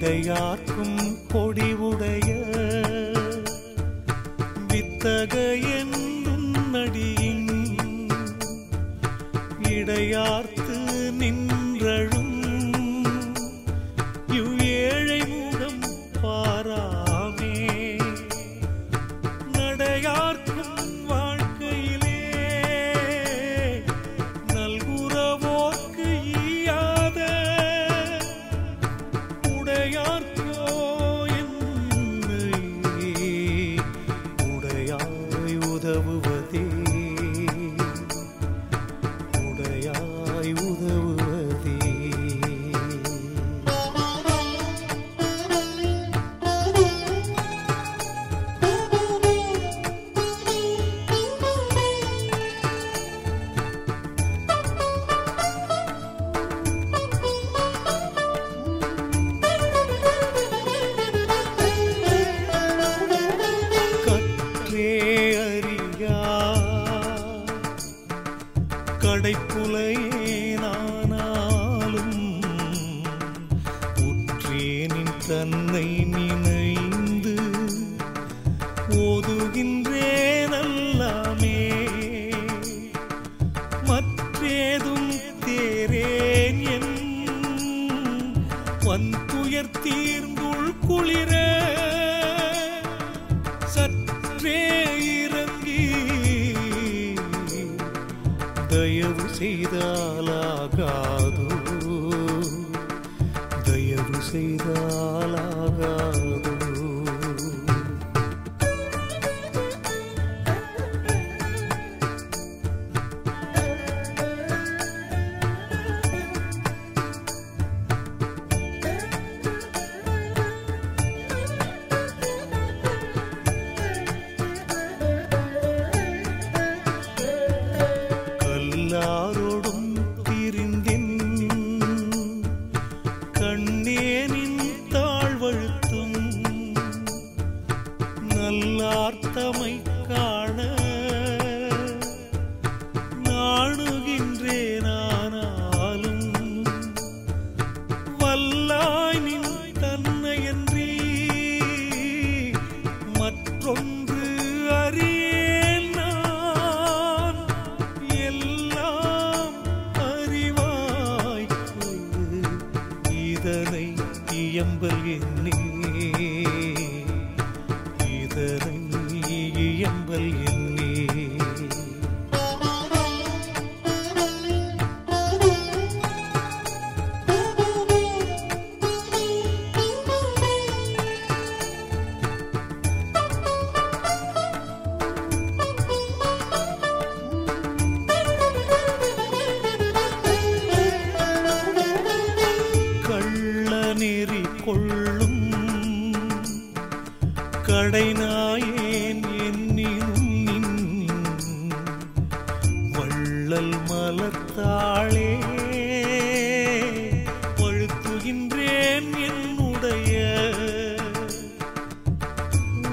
விதையாக்கும் பொடிவுடைய வித்தகையன் நடியின் இடையார்த்து நின்றழும் இவ்வேழை முகம் பாராமே. நடையார்த்து కాదు. എമ്പൽ എന്നെ பார்த்தாளே பழுத்துகின்றேன் என்னுடைய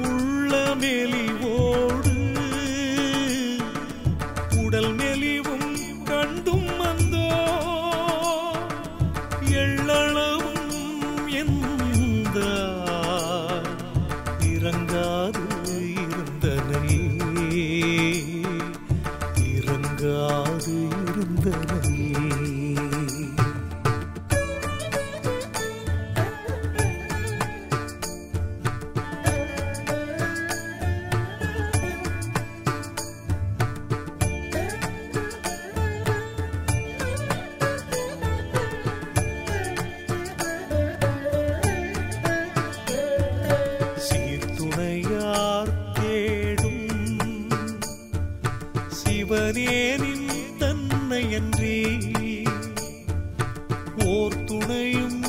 உள்ள மெலிவோடு உடல் மெலிவும் கண்டும் வந்தோ எள்ளளவும் எந்த ஏனின் தன்னையன்றி ஓர் துணையும்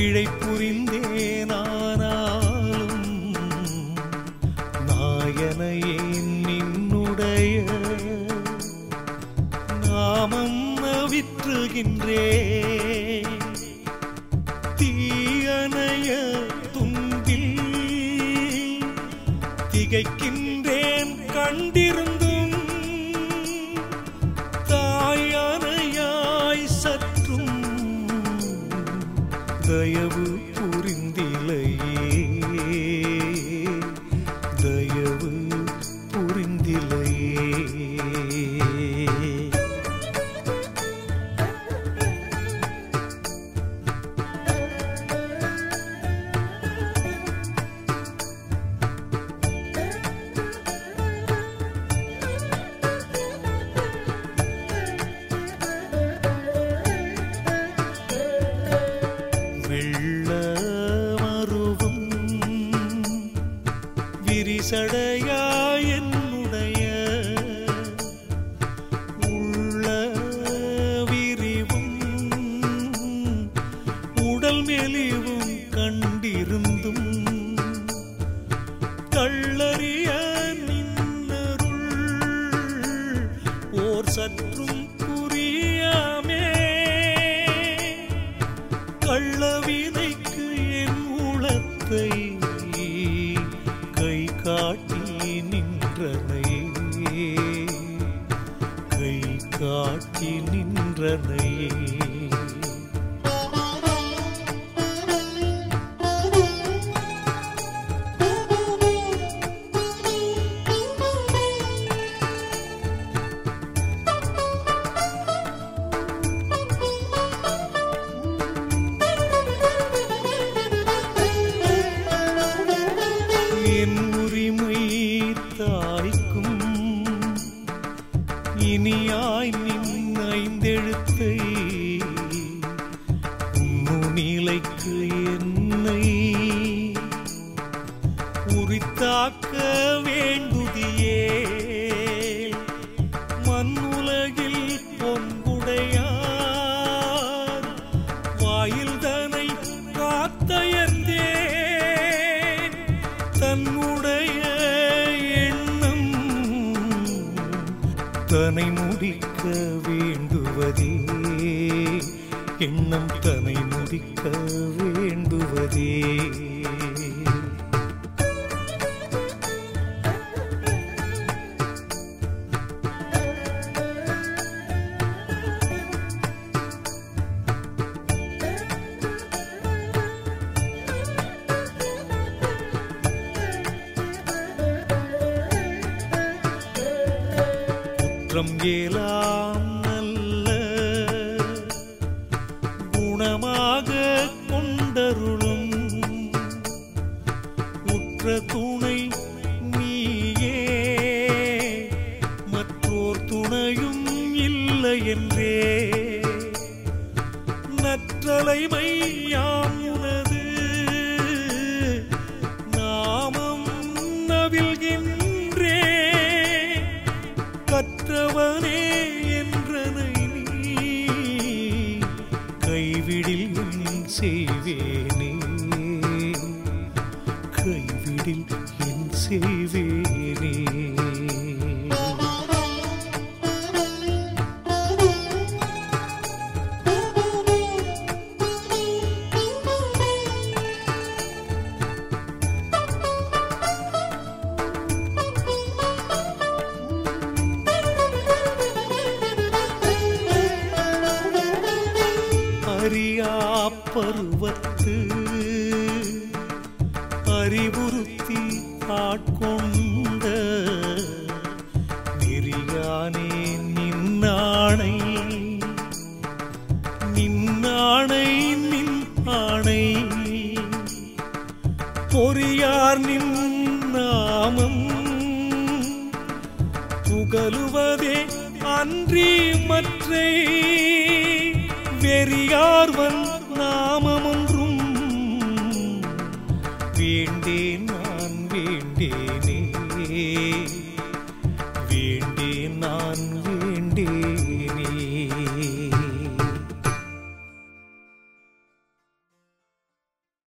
பிழை புரிந்தேனானாலும் நாயனையே நின்னுடைய நாமம் விற்றுகின்றே தீயனைய துன்பில் திகைக்கின்ற கள்ளறிய நின்னருள் ஓர் சற்றும் புரியாமே. கள்ளவிதைக்கு என் உளத்தை கை காட்டி நின்றனையே கை காட்டி நின்றனையே காக்க வேண்டுதியே. மண்ணுலகில் பொன்புடையார் வாயில்தனை காத்தயர்ந்தேன். தன்னுடைய எண்ணம் தனை முடிக்க வேண்டுவதே. எண்ணம் தனை முடிக்க வேண்டுவதே. குற்றம் ஏலாம் நல்ல குணமாக கொண்டருளும். உற்ற துணை நீயே மற்றோர் துணையும் இல்லை என்றே. நற்றலைமையா என் பெரியார் வெறியார்வன் நாம